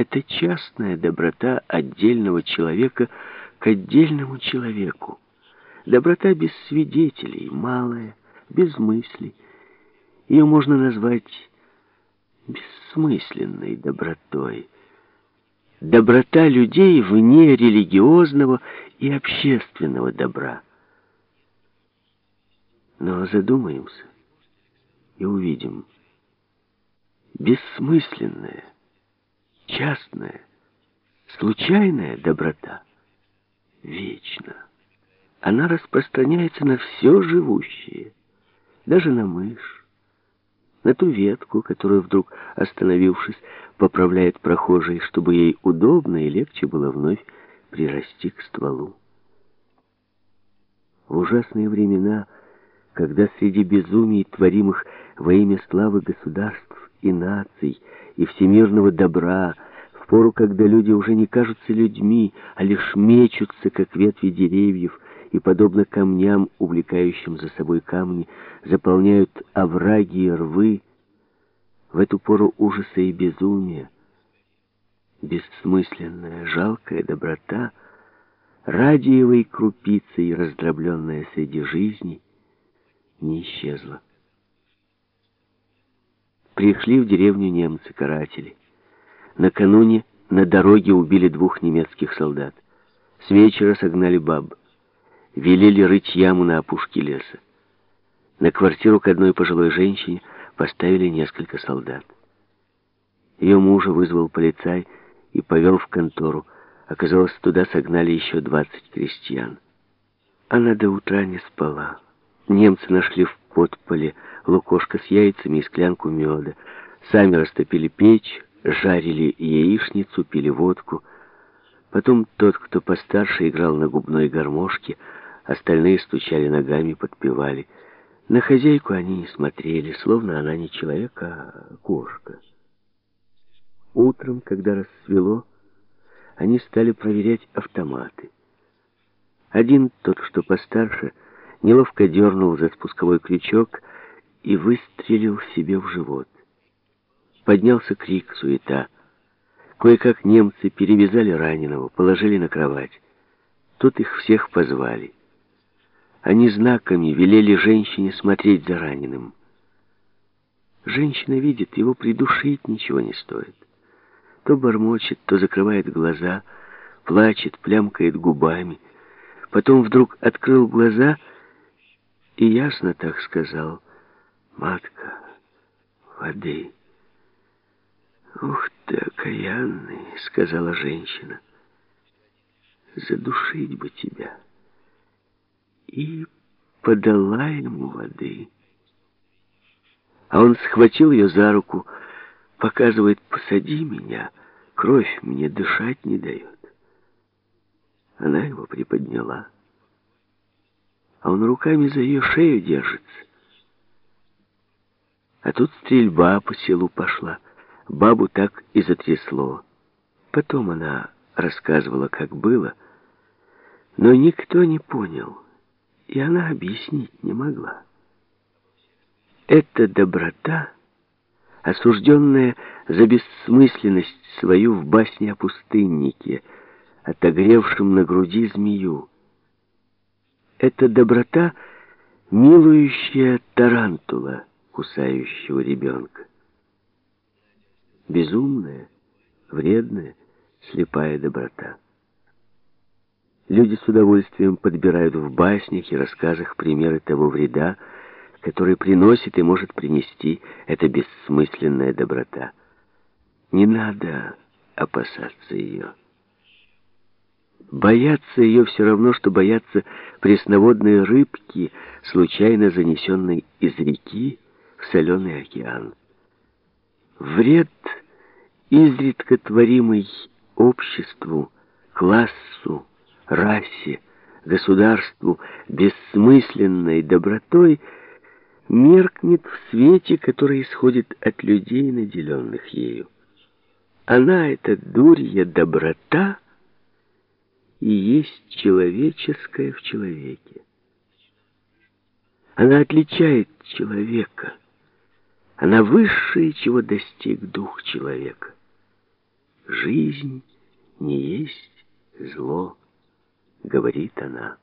Это частная доброта отдельного человека к отдельному человеку. Доброта без свидетелей, малая, без мыслей. Ее можно назвать бессмысленной добротой. Доброта людей вне религиозного и общественного добра. Но задумаемся и увидим. Бессмысленная, частная, случайная доброта вечна. Она распространяется на все живущее, даже на мышь, на ту ветку, которую вдруг, остановившись, поправляет прохожий, чтобы ей удобно и легче было вновь прирасти к стволу. В ужасные времена когда среди безумий, творимых во имя славы государств и наций, и всемирного добра, в пору, когда люди уже не кажутся людьми, а лишь мечутся, как ветви деревьев, и, подобно камням, увлекающим за собой камни, заполняют овраги и рвы, в эту пору ужаса и безумия, бессмысленная, жалкая доброта, радиевой крупицей, раздробленная среди жизни — не исчезла. Пришли в деревню немцы-каратели. Накануне на дороге убили двух немецких солдат. С вечера согнали баб. Велели рыть яму на опушке леса. На квартиру к одной пожилой женщине поставили несколько солдат. Ее мужа вызвал полицай и повел в контору. Оказалось, туда согнали еще 20 крестьян. Она до утра не спала. Немцы нашли в подполе лукошко с яйцами и склянку меда. Сами растопили печь, жарили яичницу, пили водку. Потом тот, кто постарше, играл на губной гармошке, остальные стучали ногами, подпевали. На хозяйку они не смотрели, словно она не человек, а кошка. Утром, когда рассвело, они стали проверять автоматы. Один, тот, что постарше, неловко дернул за спусковой крючок и выстрелил себе в живот. Поднялся крик, суета. Кое-как немцы перевязали раненого, положили на кровать. Тут их всех позвали. Они знаками велели женщине смотреть за раненым. Женщина видит, его придушить ничего не стоит. То бормочет, то закрывает глаза, плачет, плямкает губами. Потом вдруг открыл глаза — и ясно так сказал, «Матка, воды». «Ух ты, окаянный!» — сказала женщина. «Задушить бы тебя!» И подала ему воды. А он схватил ее за руку, показывает, «Посади меня, кровь мне дышать не дает». Она его приподняла а он руками за ее шею держится. А тут стрельба по селу пошла. Бабу так и затрясло. Потом она рассказывала, как было, но никто не понял, и она объяснить не могла. Эта доброта, осужденная за бессмысленность свою в басне о пустыннике, отогревшем на груди змею, это доброта, милующая тарантула, кусающего ребенка. Безумная, вредная, слепая доброта. Люди с удовольствием подбирают в баснях и рассказах примеры того вреда, который приносит и может принести эта бессмысленная доброта. Не надо опасаться ее. Бояться ее все равно, что бояться пресноводной рыбки, случайно занесенной из реки в соленый океан. Вред, изредка творимый обществу, классу, расе, государству бессмысленной добротой, меркнет в свете, который исходит от людей, наделенных ею. Она, эта дурья доброта, и есть человеческое в человеке. Она отличает человека. Она высшее, чего достиг дух человека. жизнь не есть зло, говорит она.